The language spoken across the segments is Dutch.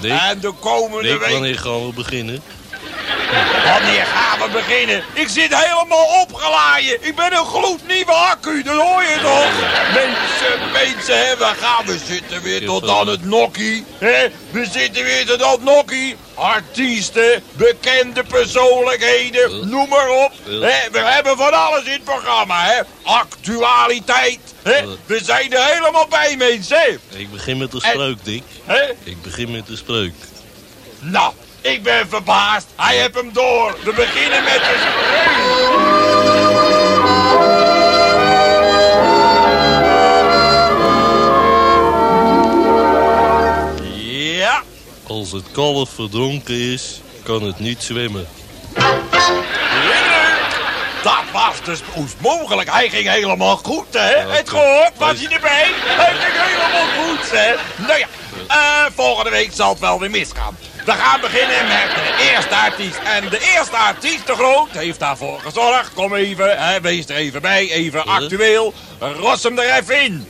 Dick, en de komende Dick, week... wanneer gaan we beginnen? Wanneer gaan we beginnen? Ik zit helemaal opgeladen. Ik ben een gloednieuwe accu, dat hoor je toch? Mensen, mensen, hè, we gaan. We zitten weer tot aan het nokkie. Hè? We zitten weer tot aan het nokkie. Artiesten, bekende persoonlijkheden, noem maar op. Hè? We hebben van alles in het programma, hè? Actualiteit. Hè? We zijn er helemaal bij, mensen. Ik begin met de En- spreuk, Dick. Hè? Ik begin met de spreuk. Nou, ik ben verbaasd. Hij heeft hem door. We beginnen met de... Ja. Als het kalf verdronken is, kan het niet zwemmen. Dat was dus hoe is het mogelijk. Hij ging helemaal goed, hè? het gehoord? Was hij erbij? Hij ging helemaal goed, hè? Nou ja, eh, volgende week zal het wel weer misgaan. We gaan beginnen met de eerste artiest. En de eerste artiest, de Groot, heeft daarvoor gezorgd. Kom even, hè, wees er even bij, even actueel. Ros hem er even in.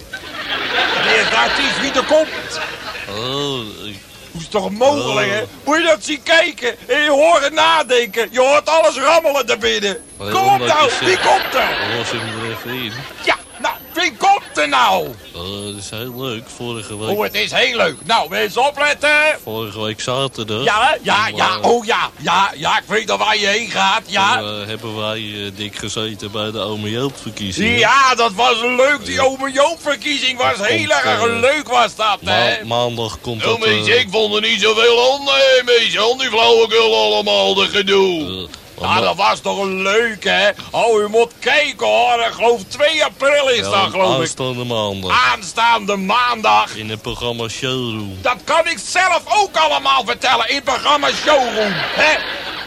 De eerste artiest, wie er komt. Oh, Hoe is het toch mogelijk, hè? Moet je dat zien kijken en je hoort het nadenken. Je hoort alles rammelen daarbinnen. Kom op nou, wie komt er? los hem er even in. Ja, wie komt er nou? Oh, dat is heel leuk. Vorige week, Oh, het is heel leuk. Nou, mensen opletten. vorige week zaterdag... Ja, ja, ja, eh, oh ja, ja, ja, ik weet al waar je heen gaat, ja. toen, eh, hebben wij dik gezeten bij de Ome Joop verkiezingen. Ja, dat was leuk. Die ome Joop-verkiezing was Dat heel komt, erg leuk, was dat, hè? Ma- maandag komt dat... eh, mensen, ik vond er niet zoveel aan. Nee, mensen, aan die flauwekul allemaal, de gedoe. Ma- dat was toch een leuk, hè? Oh, u moet kijken, hoor. Ik geloof 2 april is ja, dat, geloof ik. aanstaande maandag. Aanstaande maandag. In het programma Showroom. Dat kan ik zelf ook allemaal vertellen in het programma Showroom. Hè?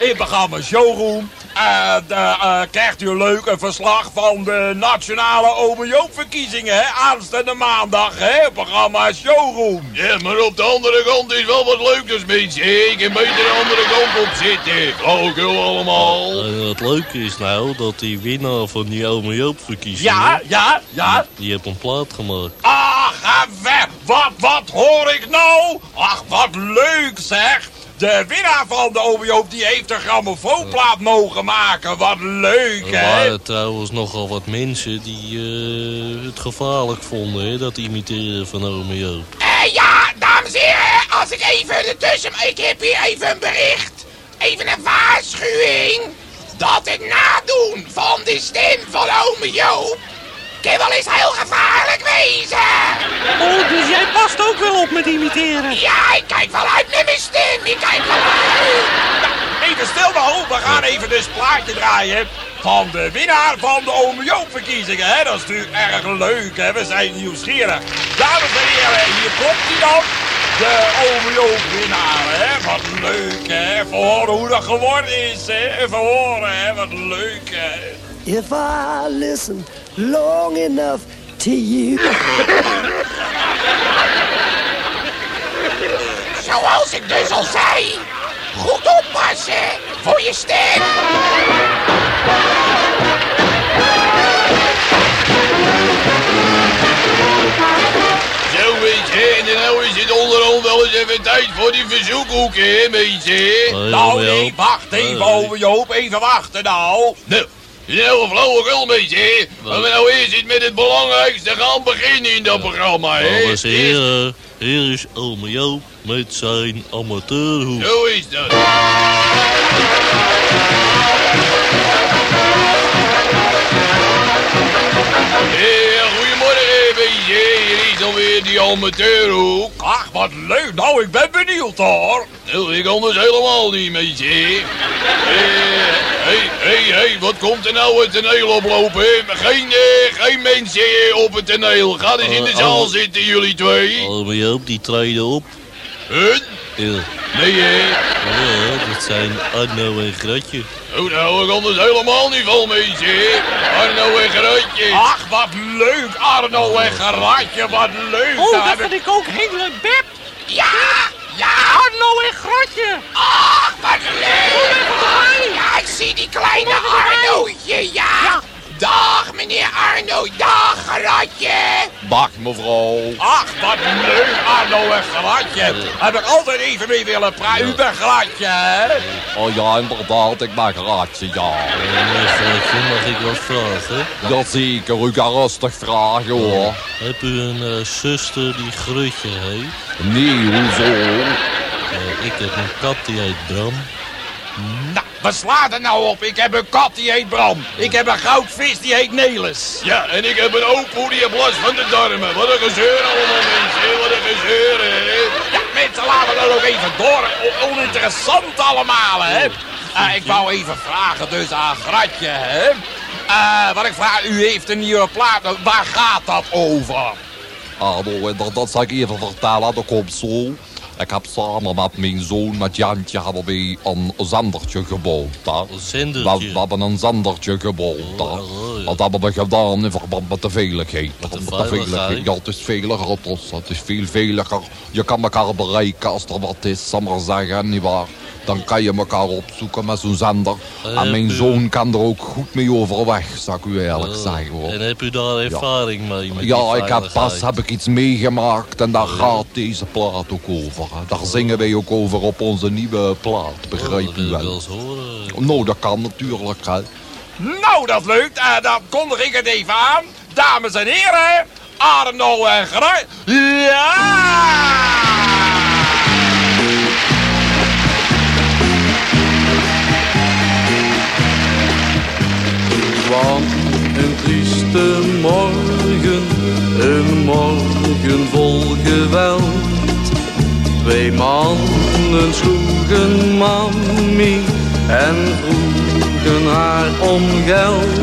In het programma Showroom eh, de, eh, krijgt u een leuk een verslag van de nationale Ome verkiezingen. Hè? Aanstaande maandag, hè? Programma Showroom. Ja, maar op de andere kant is wel wat leukers, mensen. Ik heb beter de andere kant op zitten. Flauwekul allemaal. En het leuke is nou dat die winnaar van die Ome verkiezingen... Ja, ja, ja. Die heeft een plaat gemaakt. Ach, ga weg. Wat, wat hoor ik nou? Ach, wat leuk zeg. De winnaar van de Joop die heeft een grammofoonplaat mogen maken. Wat leuk, Er hè? waren trouwens nogal wat mensen die eh, het gevaarlijk vonden, hè, dat imiteren van Ome Joop. Eh, ja, dames en heren, als ik even ertussen... Ik heb hier even een bericht. Even een waarschuwing. Dat het nadoen van de stem van ome Joop... kan wel eens heel gevaarlijk wezen. Oh, dus jij past ook wel op met imiteren. Ja, ik kijk wel uit met mijn stem. Ik kijk wel uit. Even stil nou, we gaan even dus plaatje draaien van de winnaar van de Joop verkiezingen. Hè? Dat is natuurlijk erg leuk, hè? we zijn nieuwsgierig. Dames en heren, hier komt hij dan. De Joop winnaar, hè? Wat leuk, hè? Even horen hoe dat geworden is, hè? Even horen, hè? Wat leuk, hè? If I listen long enough to you. Zoals ik dus al zei. Goed oppassen voor je stem. En nou is het onderhand wel eens even tijd voor die verzoekhoeken, hè, mensen. Hey, Nou, nee, wacht even. Ome Joop. Even wachten, nou. Nou, nou een flauwekul, mensen. Maar we nou eerst eens met het belangrijkste gaan beginnen in dat programma, hè. Dames en heren, hier is Joop met zijn amateurhoek. Zo is dat. Hey, goedemorgen, beetje. Hier is alweer die amateurhoek. Ach, wat leuk. Nou, ik ben benieuwd, hoor. Nou, ik anders helemaal niet, meisje. Hé, hé, hé, hé, wat komt er nou het toneel oplopen? Geen, eh, geen mensen eh, op het toneel. Ga eens in de Oh, zaal oh. zitten, jullie twee. Joop die treden op. Hun? Nee, hè? Ja, dat zijn Arno en Gratje. Oh, daar hou ik anders helemaal niet van, meisje. Arno en Gratje. Ach, wat leuk, Arno en Geratje, wat leuk. Oh, Daar dat heb vind ik- ook heel leuk. Beb, Ja, ja. Arno en Gratje. Ach, wat leuk. Ja, ik zie die kleine Arnootje, ja. Dag, meneer Arno. Dag, Gratje. Dag, mevrouw. Ach, wat leuk, Arno en Geratje. Heb ik altijd even mee willen praten. U bent Geratje, hè? Oh ja, inderdaad, ik ben Gratje, ja. En Gratje, mag ik wat vragen? Jazeker, u kan rustig vragen hoor. Heb u een eh, zuster die Grutje heet? Nee, hoezo? Eh, ik heb een kat die heet Bram. Nou, wat slaat er nou op? Ik heb een kat die heet Bram. Ik heb een goudvis die heet Nelis. Ja, en ik heb een opoe die heeft last van de darmen. Wat een gezeur allemaal, mensen. Wat een gezeur, hè? Ja, mensen, laten we dat ook even door. O- oninteressant allemaal, hè? Eh, ik wou even vragen dus aan Gratje, hè? Eh, wat ik vraag, u heeft een nieuwe plaat. Waar gaat dat over? Ah, nou, dat, dat zal ik even vertellen, dat komt zo. Ik heb samen met mijn zoon, met Jantje, hebben wij een zendertje gebouwd. Hè. Een We, we hebben een zendertje gebouwd. Hè. Oh, oh, ja. Dat hebben we gedaan in verband met de veiligheid. Met de Met veiligheid? Ja, het is veiliger. Het is, het is veel veiliger. Je kan elkaar bereiken als er wat is, zal maar zeggen, nietwaar. Dan kan je elkaar opzoeken met zo'n zender. En mijn u- zoon kan er ook goed mee overweg, zou ik u eerlijk Oh, zeggen. Hoor. En heb u daar ervaring mee? Met Ja, ik heb pas heb ik iets meegemaakt en daar gaat deze plaat ook over. hè. Daar zingen wij ook over op onze nieuwe plaat, begrijp u wel wel. eens horen. Nou, dat kan natuurlijk. Hè. Nou, dat is leuk. Eh, dan kondig ik het even aan. Dames en heren, Arno en Gratje. Ja! Kwam een trieste morgen, een morgen vol geweld. Twee mannen sloegen mammy en vroegen haar om geld.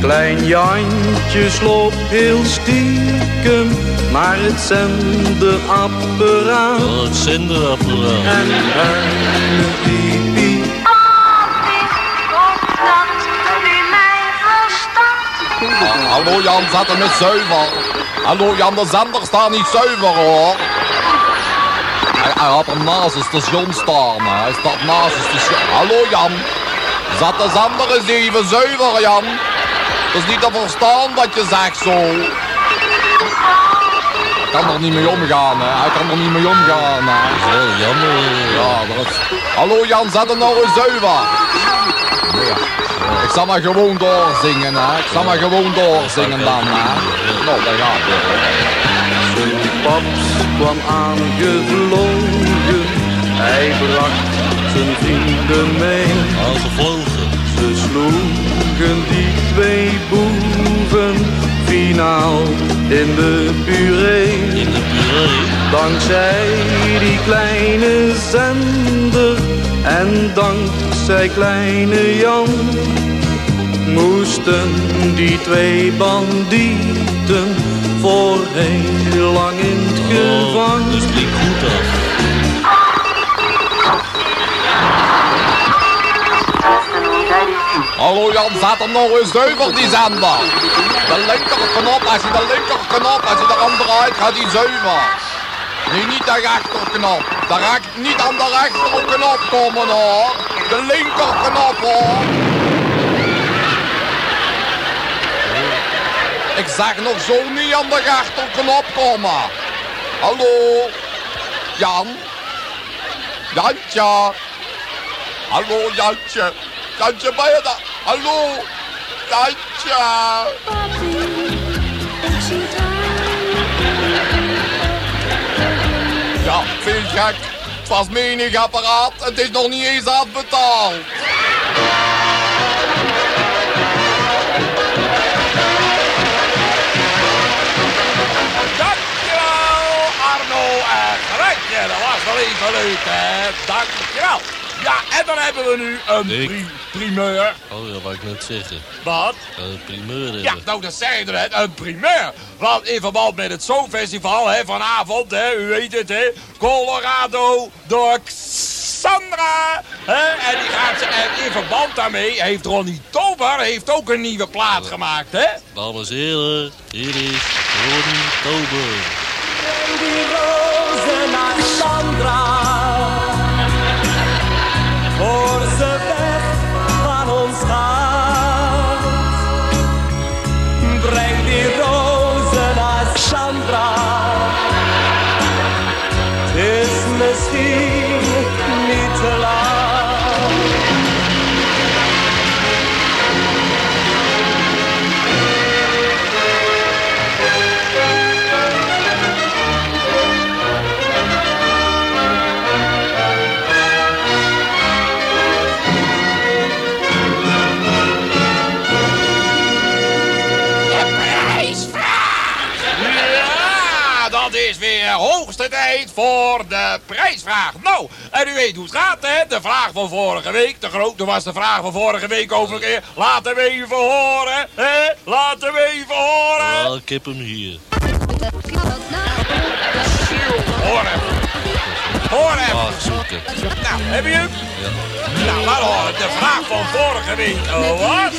Klein Jantje sloop heel stiekem naar het zenderapparaat. Oh, het zenderapparaat. En hallo Jan, zet hem met zuiver. Hallo Jan, de zender staat niet zuiver hoor. Hij, hij had hem naast het station staan. hè. Hij staat naast het station. Hallo Jan, zet de zender eens even zuiver Jan. Het is niet te verstaan wat je zegt zo. Hij kan er niet mee omgaan, hè. Hij kan er niet mee omgaan, hè. Wel jammer. Ja, dat is... Hallo Jan, zet hem nou eens zuiver. Ja. Ik zal maar gewoon doorzingen, hè. Ik zal maar gewoon doorzingen dan, hè. Nou, daar gaat het. Paps kwam aangevlogen, hij bracht zijn vrienden mee. Aangevlogen. Ze sloegen die twee boeven finaal in de puree. In de puree. Dankzij die kleine zender en dankzij kleine Jan moesten die twee bandieten voor heel lang in het Oh, gevangen. dus goed af. Hallo Jan, zet hem nou eens zuiver, die zender. De linkerknop, als je de linkerknop, als je eraan draait, gaat die zuiver. Nee, niet de rechterknop. De recht, niet aan de rechterknop komen hoor. De linkerknop hoor. Ik zeg nog zo niet aan de rechterknop komen. Hallo? Jan? Jantje? Hallo Jantje? Jantje, ben je daar? Hallo? Jantje? Ja, gek. Het was menig apparaat. Het is nog niet eens afbetaald. Dankjewel, Arno en Gratje. Dat was wel even leuk, hè. Dankjewel. Ja, en dan hebben we nu een pri- primeur. Oh, dat wou ik net zeggen. Wat? Uh, primeur hebben. Ja, nou dat zei je net, een primeur. Want in verband met het Songfestival hè, vanavond, hè, u weet het hè, Colorado door Xandra. Hè, en, die gaat, ze- en in verband daarmee heeft Ronnie Tober heeft ook een nieuwe plaat gemaakt, hè? Dames en heren, hier is Ronnie Tober. die rozen naar Sandra. Voor voor de prijsvraag. Nou, en u weet hoe het gaat, hè? De vraag van vorige week, de grote was de vraag van vorige week over een keer. Laten we even horen, hè? Laten we even horen. Ja, ik heb hem hier. Hoor hem. Hoor hem. Ah, zoeken. Nou, heb je hem? Ja. Nou, laat horen. De vraag van vorige week eh, was...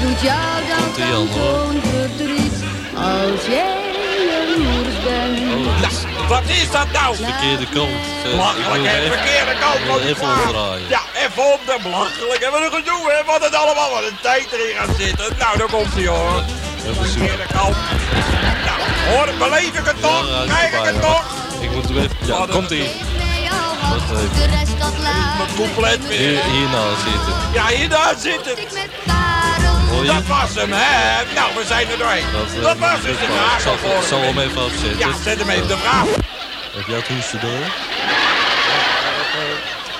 Doet jou dan verdriet als jij jaloers bent. Wat is dat nou? verkeerde kant. Eh, even- Verkeerde kant die even omdraaien. Ja, even om de belachelijk. En wat een gedoe, hè? Wat het allemaal, wat een tijd erin gaat zitten. Nou, daar komt hij, hoor. Verkeerde kant. Nou, hoor, beleef ik het toch? Ja, Krijg ik het toch? Ik moet hem even... Ja, komt even. De rest dat laat Mijn couplet weer. Hier, hierna zitten. Ja, hier daar je? Dat was hem, hè? Nou, we zijn er doorheen. eh, Dat was dus de vraag ik vorige zal hem even afzetten. Ja, zet hem even de vraag. Heb jij het hoesten door?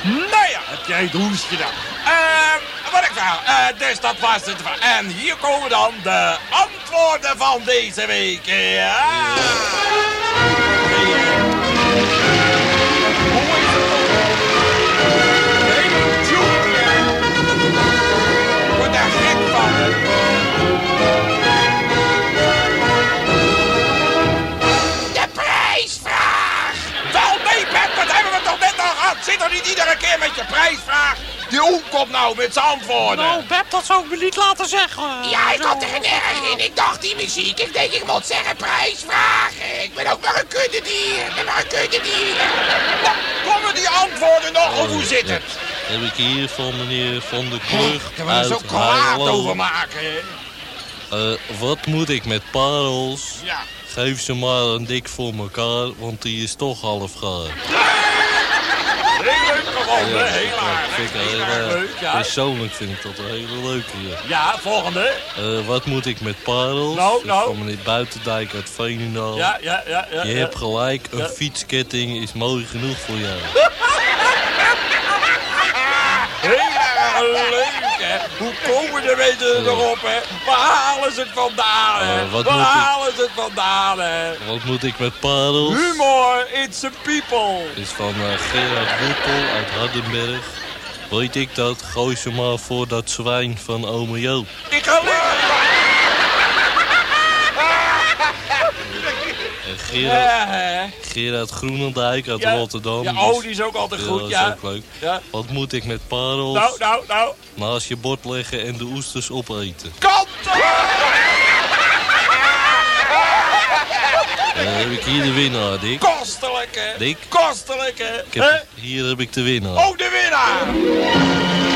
Nou ja, heb jij het hoest gedaan. Ehm, wat ik vraag, eh, dus dat was het. En hier komen dan de antwoorden van deze week. Ja. Komt nou met zijn antwoorden. Nou, Beb, dat zou ik me niet laten zeggen. Ja, ik Zo. had er geen erg in. Ik dacht die muziek. Ik denk, ik moet zeggen prijsvraag. Ik ben ook maar een kuddedier. Ik ben maar een kuddedier. Nou, komen die antwoorden nog, of hoe zit het? Heb ik hier van meneer Van der Klug Daar we zo uit kwaad Heilo. over maken, hè? Eh, wat moet ik met parels? Ja. Geef ze maar een dik voor elkaar, want die is toch half gaar. Heel leuk gevonden, Ja, heel aardig. vind ik Heel heel, leuk, ja. Persoonlijk vind ik dat een hele leuke. Ja. Ja, volgende. Eh, wat moet ik met parels? Nou, nou. Van meneer Buitendijk uit Veenendaal. Ja, ja, ja. ja Je hebt gelijk, een fietsketting is mooi genoeg voor jou. Heel erg leuk, hè? Hoe komen de mensen erop, hè? Waar halen ze het vandaan, hè? Eh, wat Waar moet ik- halen ze het vandaan, hè? Wat moet ik met parels? Humor, it's a people. Is van eh, Gerard Woepel uit Hardenberg. Weet ik dat? Gooi ze maar voor dat zwijn van ome Joop. Ik ga liggen. En Gerard, Ja? Gerard Groenendijk uit Ja. Rotterdam. Ja, Dus- oh, die is ook altijd Ja, goed, dat is ja. ook leuk. Ja. Wat moet ik met parels? Nou, nou, nou. Naast je bord leggen en de oesters opeten. Kant! Dan heb ik hier de winnaar, Dick. Kostelijk, hè? Dick? Kostelijk, hè? Heb, hier heb ik de winnaar. Oh, de winnaar!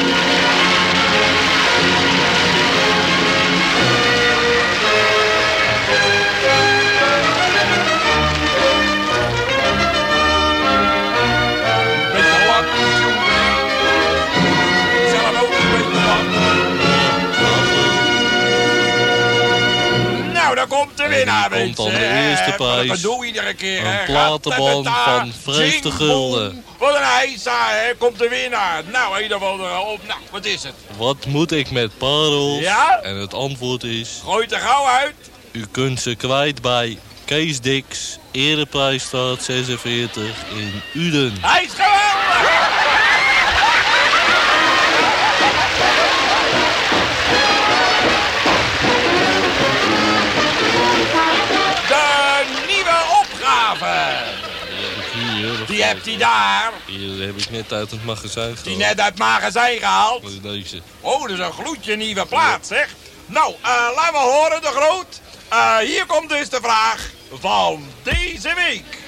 Winnaar, hier komt dan de eerste prijs. een iedere keer, Een platenband van 50 jing, gulden. Wat een heisa, hè. Komt de winnaar. Nou, een of andere op. Nou, wat is het? Wat moet ik met parels? Ja? En het antwoord is... Gooi het er gauw uit. U kunt ze kwijt bij Kees Dix, Ereprijsstraat 46 in Uden. Hij is geweldig! Die hebt hij daar. Hier heb ik net uit het magazijn Die gehaald. net uit het magazijn gehaald. Dat is deze. Oh, dat is een gloedje nieuwe plaat, zeg. Nou, eh laat me horen, de groot. Eh, hier komt dus de vraag van deze week.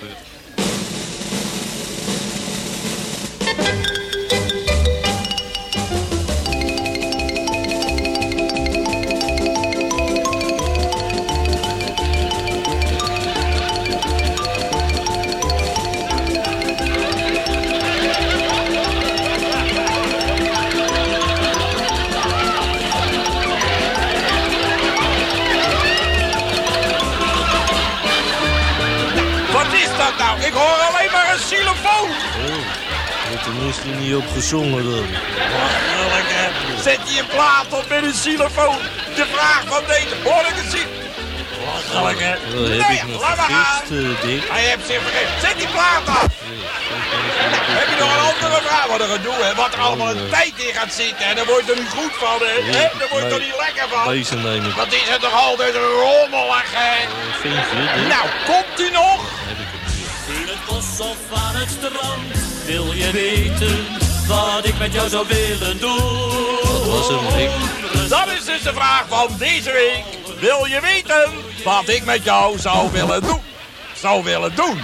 Niet op gezongen dan? Zet je een plaat op met een xylofoon. De vraag van deze, hoor ik het zien? Lachelijk, hè. Dat heb ik me laat maar gaan. vergist, eh, Dick. Hij heeft zich vergeten. Zet die plaat af. Heb je nog een andere vraag? Wat een gedoe, hè? Wat er allemaal een tijd in gaat zitten. En daar word je er niet goed van, hè? Daar word je er niet lekker van. Deze neem ik. Wat is het toch altijd rommelig, hè? Vind je? Nou, komt u nog? Heb ik hem hier. In het bos of aan het strand wil je weten wat ik met jou zou willen doen. Dat was hem, Dick. Dat is dus de vraag van deze week. Wil je weten wat ik met jou zou willen doen? Zou willen doen.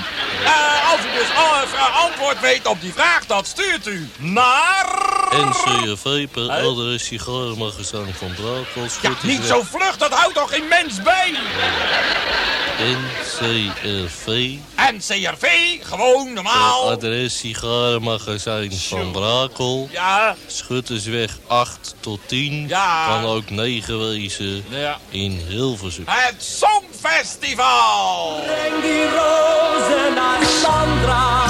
Eh, als u dus een antwoord weet op die vraag, dat stuurt u naar... NCRV per adres sigarenmagazijn van Brakel. Ja, niet zo vlug, dat houdt toch geen mens bij? NCRV En CRV, gewoon per normaal. adres sigarenmagazijn van Brakel. Ja, Schuttersweg 8 tot 10. Ja. Kan ook 9 wezen ja. in Hilversum. Het Songfestival. Breng die rozen naar. Sandra.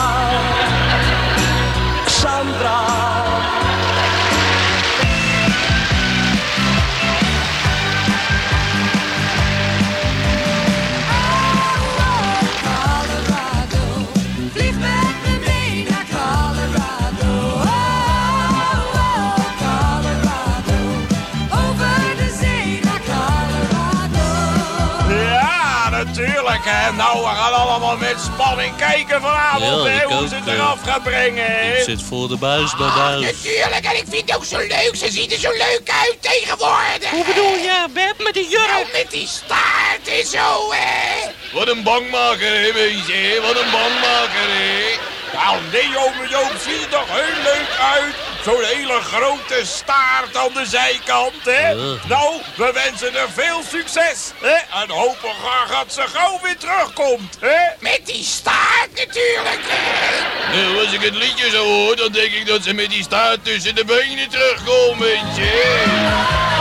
Kijken vanavond Ja, hè, ik hoe ook, ze het eh. eraf gaat brengen. Ik zit voor de buis bij buis. Natuurlijk, en ik vind het ook zo leuk. Ze ziet er zo leuk uit tegenwoordig. Hoe bedoel je, Beb, met die Nou, jurk? met die staart en zo, hè. Wat een bangmaker, hè, hè? Wat een bangmaker, hè? Nou, nee, ome Joop, ziet er toch heel leuk uit. Zo'n hele grote staart aan de zijkant, hè? Nou, we wensen er veel succes, hè? En hopen graag dat ze gauw weer terugkomt, hè? Met die staart natuurlijk, hè. Nou, als ik het liedje zo hoor, dan denk ik dat ze met die staart tussen de benen terugkomen, weet je.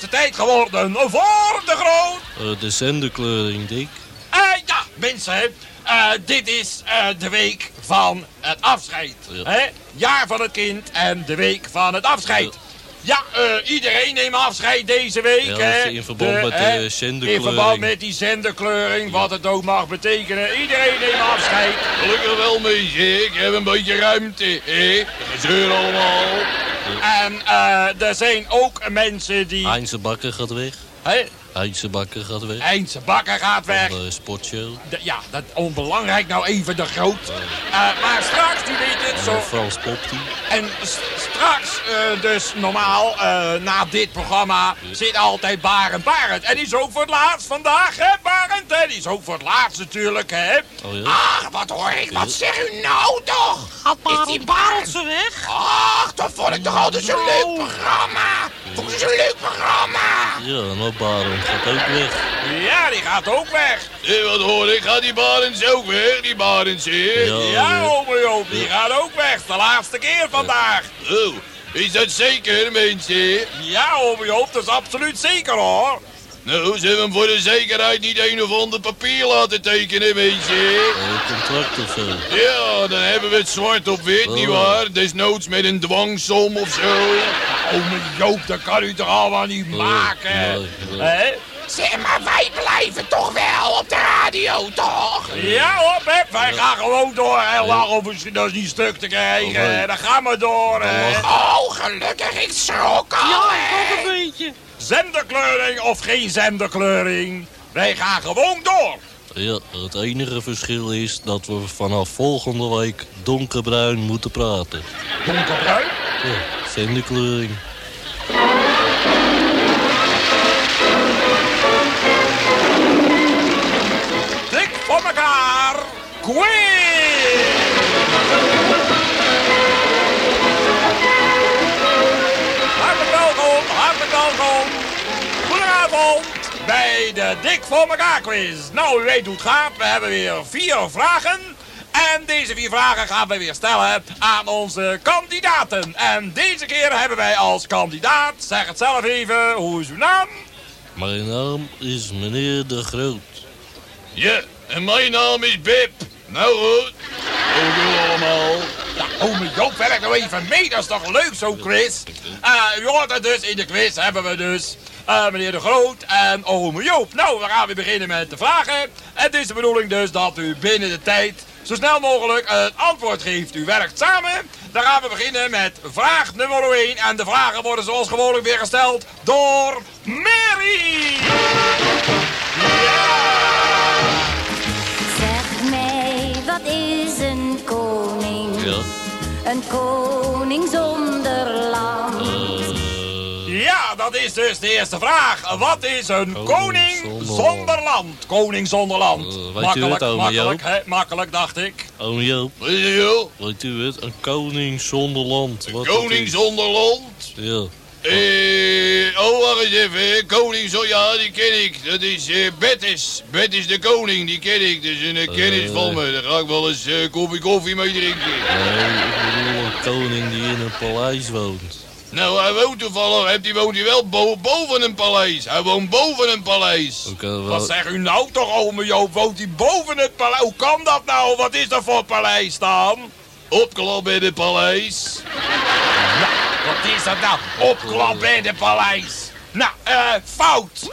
De hoogste tijd geworden voor de groot... Eh, de zenderkleuring, Dick. Eh, ja, mensen, eh, dit is eh, de week van het afscheid. Ja. Hè? Jaar van het kind en de week van het afscheid. Ja, eh, iedereen neemt afscheid deze week. Ja, hè? in verband met de hè, zenderkleuring. In verband met die zenderkleuring, wat het ook mag betekenen. Iedereen neemt afscheid. Gelukkig wel, hè? Ik heb een beetje ruimte, hè? Gezeur allemaal. En eh, er zijn ook mensen die... Heinze Bakker gaat weg. Hè? Heinze Bakker gaat weg. Eindse Bakker gaat weg. Van de sportshow. De- ja, dat onbelangrijk nou even de groot. Eh, maar straks, u weet het, En zo... de Frans Popti. En straks, eh, dus normaal, eh, na dit programma, zit altijd Barend Barend. En die is ook voor het laatst vandaag, hè, Barend? Hè? Die is ook voor het laatst natuurlijk, hè? Oh ja? Ach, wat hoor ik. Wat zeg u nou toch? Gaat Is die Barend weg? Ach, dat vond ik toch altijd zo'n leuk programma. Leuk programma. Ja, ook Barend gaat ook weg. Ja, die gaat ook weg. Hé, wat hoor ik? Gaat die Barends ook weg, die Barends, hè? Ja, Ja, ome Joop, die gaat ook weg. De laatste keer vandaag. Oh, is dat zeker, mensen? Ja, ome Joop, dat is absoluut zeker, hoor. Nou, ze hebben hem voor de zekerheid niet een of ander papier laten tekenen, mensen. eh, contract of zo. Ja, dan hebben we het zwart op wit, Oh. nietwaar? Desnoods met een dwangsom of zo. Ome Joop, dat kan u toch allemaal niet maken? nee, nee. Hè? Zeg maar, wij blijven toch wel op de radio, toch? Ja hoor, Pep, wij gaan gewoon door. Heel lang of dat is niet stuk te krijgen. Oh. Dan gaan we door. hè. Oh, gelukkig, ik schrok al, Ja, ook een beetje. Zenderkleuring of geen zenderkleuring. Wij gaan gewoon door. Ja, het enige verschil is dat we vanaf volgende week donkerbruin moeten praten. Donkerbruin. Ja, zenderkleuring. Dik voor elkaar. Quiz! Bij de Dik voor elkaar quiz. Nou, u weet hoe het gaat. We hebben weer vier vragen. En deze vier vragen gaan we weer stellen aan onze kandidaten. En deze keer hebben wij als kandidaat, zeg het zelf even, hoe is uw naam? Mijn naam is meneer De Groot. Ja, en mijn naam is Bip. Nou goed. Ook allemaal. Ja, ome Joop werkt nou even mee, dat is toch leuk zo'n quiz? Eh u hoort het dus, in de quiz hebben we dus eh, meneer De Groot en ome Joop. Nou, we gaan weer beginnen met de vragen. Het is de bedoeling dus dat u binnen de tijd zo snel mogelijk het antwoord geeft. U werkt samen. Dan gaan we beginnen met vraag nummer 1. En de vragen worden zoals gewoonlijk weer gesteld door Mary. Zeg mij, wat is een koning? Ja. Een koning zonder is dus de eerste vraag. Wat is een Koning koning zonder zonder land? Koning zonder land. Eh, weet u makkelijk, het, makkelijk, hè? Makkelijk, dacht ik. Oom Joop, Weet je joh? weet u het? Een koning zonder land. Wat Koning zonder land. Ja. Eh, oh, wacht eens even. Koning zo, ja, die ken ik. Dat is eh Bettis. Bettis de koning, die ken ik. Dat is een eh, kennis van me. Daar ga ik wel eens eh, koffie koffie mee drinken. Nee, ik bedoel een koning die in een paleis woont. Nou, hij woont toevallig. Hij woont hij wel bo- boven een paleis. Hij woont boven een paleis. Wel... Wat zeg u nou toch, ome Joop? Woont hij boven het paleis? Hoe kan dat nou? Wat is dat voor paleis dan? Opklap in het paleis. Wat is dat nou? Opklap bij de paleis. Nou, eh, fout.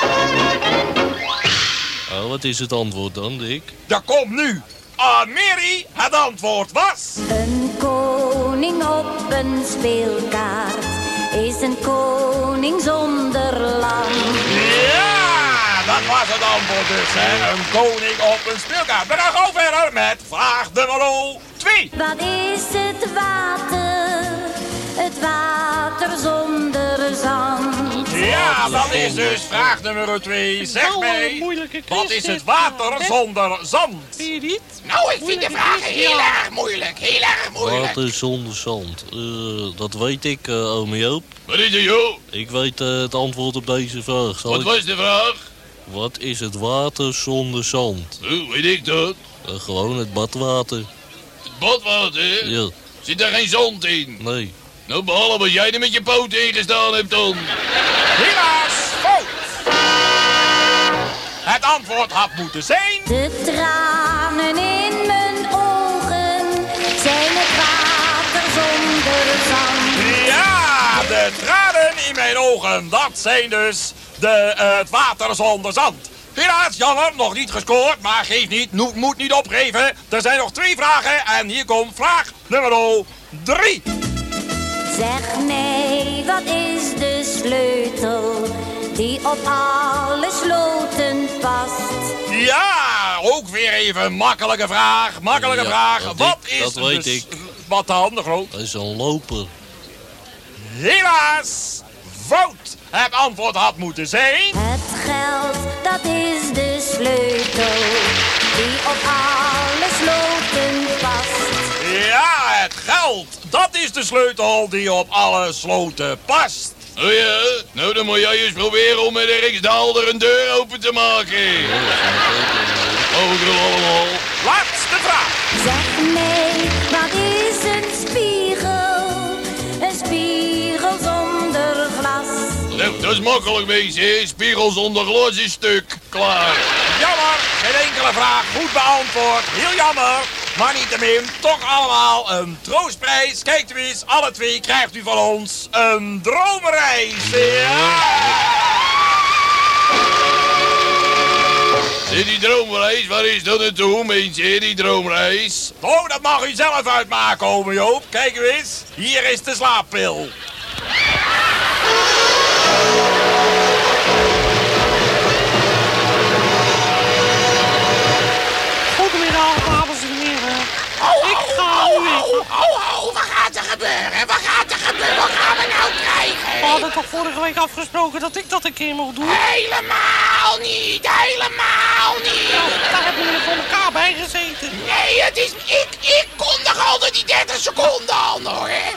Oh, wat is het antwoord dan, Dick? Dat komt nu. Ah, Mary, het antwoord was... Een koning op een speelkaart is een koning zonder land. Ja, dat was het antwoord dus, hè. Een koning op een speelkaart. We gaan gewoon verder met vraag nummer 2. Wat is het water? Het water zonder zand. Ja, dat is dus vraag nummer 2. Zeg Nou, mij, wat is het water zonder zand? Zie je niet? Nou, ik vind de quiz, heel erg moeilijk. Heel erg moeilijk. Water zonder zand. Eh, dat weet ik, eh oom Joop. Wat is er, joh? Ik weet eh, het antwoord op deze vraag. Zal Wat ik- was de vraag? Wat is het water zonder zand? Hoe weet ik dat? Gewoon het badwater. Het badwater? Ja, Zit daar geen zand in? nee. Nou, behalve als jij er met je poten in gestaan hebt dan. Helaas, fout. Het antwoord had moeten zijn... De tranen in mijn ogen zijn het water zonder zand. Ja, de tranen in mijn ogen, dat zijn dus de, eh, het water zonder zand. Helaas, jammer, nog niet gescoord, maar geef niet, moet, moet niet opgeven. Er zijn nog twee vragen en hier komt vraag nummer 3. Zeg mij, wat is de sleutel die op alle sloten past? Ja, ook weer even een makkelijke vraag, makkelijke Ja, vraag. dat Wat ik- is dat weet dus- ik. Wat dan, de groot? Dat is een loper. Helaas, fout. Het antwoord had moeten zijn... Het geld, dat is de sleutel die op alle sloten past. Ja, het geld, dat is de sleutel die op alle sloten past. Oh ja? Nou, dan moet jij eens proberen om met de Riksdaalder een deur open te maken. Overal allemaal. Laatste vraag. Zeg mij, wat is een spiegel? Een spiegel zonder glas. Nou, dat is makkelijk wezen. Spiegel zonder glas is stuk. Klaar. Jammer, geen enkele vraag goed beantwoord. Heel jammer. Maar niettemin, toch allemaal een troostprijs. Kijk u eens, alle twee krijgt u van ons een droomreis. Ja! Dit die droomreis, waar is dat naartoe, mensen? Die droomreis. Oh, dat mag u zelf uitmaken, ome Joop. Kijk eens, hier is de slaappil. Oh, oh, wat gaat er gebeuren? Wat gaat er gebeuren? Wat gaan we nou We krijgen? hadden toch vorige week afgesproken dat ik dat een keer mocht doen? Helemaal niet, helemaal niet. Daar hebben jullie voor elkaar bij gezeten. Nee, het is... Ik, ik kondig altijd die 30 seconden al nog, hè.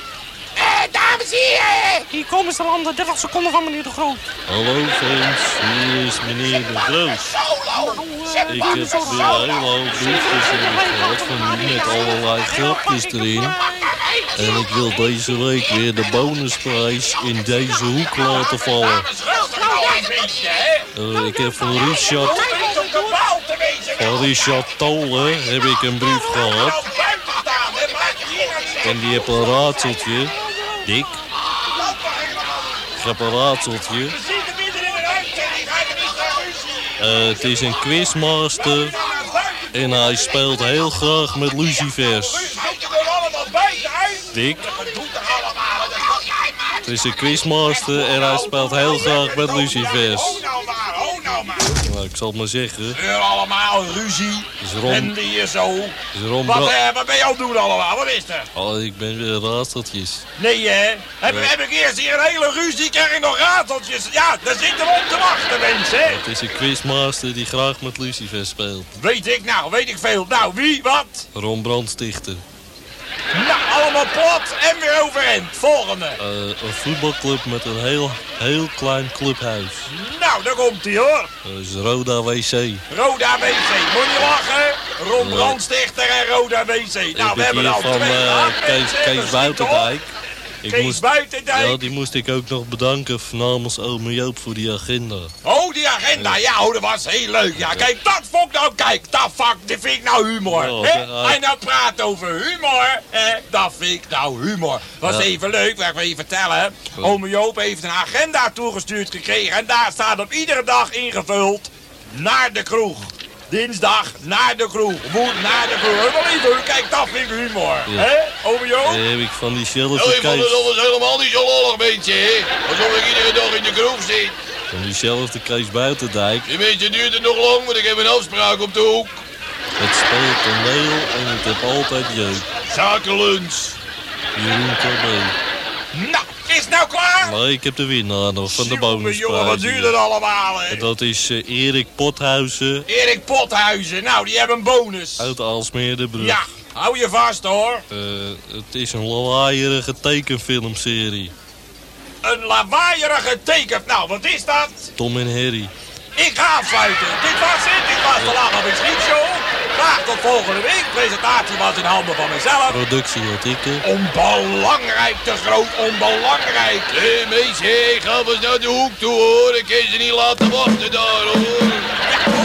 Eh, dames en heren. Hier komen ze de 30 seconden van meneer De Groot. Hallo fans, hier is meneer De Groot. Solo. Nou, Ik heb weer een hele hoop briefjes gehad van u met allerlei grapjes erin. En ik wil deze week weer de bonusprijs in deze hoek laten vallen. Eh, ik heb van Richard, van Richard Tolen heb ik een brief gehad. En die heeft een raadseltje. Dick. Een raadseltje. Eh, het is een quizmaster. En hij speelt heel graag met lucifers. Dick. Het is een quizmaster en hij speelt heel graag met lucifers. Ik zal het maar zeggen. Weer allemaal ruzie. En die is zo. Wat, eh, wat ben je aan het doen allemaal? Wat is er? Oh, ik ben weer raadseltjes. Nee, hè? Heb, heb ik eerst hier een hele ruzie, krijg ik nog rateltjes. Ja, daar zitten we op te wachten, mensen. hè? Het is een quizmaster die graag met lucifers speelt. Weet ik nou, weet ik veel. Nou, wie, wat? Ron Brandstichter. Allemaal plat en weer overeind. Volgende. Eh, een voetbalclub met een heel, heel klein clubhuis. Nou, daar komt hij hoor. Dat is Roda WC. Roda WC. Moet je lachen? Ron. Brandstichter en Roda WC. Nou, we heb hebben al van twee eh, Kees. Kees Buitendijk. Toch? Ik Kees Buitendijk. Ja, die moest ik ook nog bedanken namens ome Joop voor die agenda. Oh, die agenda. Ja, oh, dat was heel leuk. Ja, kijk, dat vond ik nou, kijk, dat, vak, dat vind ik nou humor. Ja, hè? Hij nou praat over humor, hè? dat vind ik nou humor. Was Ja. even leuk, ik wil je vertellen. Ome Joop heeft een agenda toegestuurd gekregen en daar staat op iedere dag ingevuld naar de kroeg. Dinsdag naar de kroeg. Woensdag naar de kroeg. Wel even, kijk, dat vind ik humor. Ja. Ome Joop? Die heb ik van Nou, diezelfde ik vond het anders helemaal niet zo lollig, beetje, hè. Alsof ik iedere dag in de kroeg zit. van diezelfde Kees Buitendijk. Die mensen duurt het nog lang, want ik heb een afspraak op de hoek. Het speelt toneel en het heeft altijd jeugd. Zakenlunch. Jeroen Corbet. Nou, is het nou klaar? Maar ik heb de winnaar nog van de bonusprijs. jongen, wat duurt het allemaal, hè? Dat is eh, Erik Pothuizen Erik Pothuizen, nou, die hebben een bonus. uit Aalsmeerderbrug. Ja, hou je vast hoor. Eh, het is een lawaaierige tekenfilmserie. Een lawaaierige teken. Nou, wat is dat? Tom en Harry. Ik ga afsluiten. Dit was het. Dit was de Lach op Schiet Show. Graag tot volgende week. Presentatie was in handen van mezelf. Productie. Onbelangrijk, te groot, onbelangrijk. Hé, meisje, ga eens naar de hoek toe, hoor. Ik kan ze niet laten wachten daar, hoor.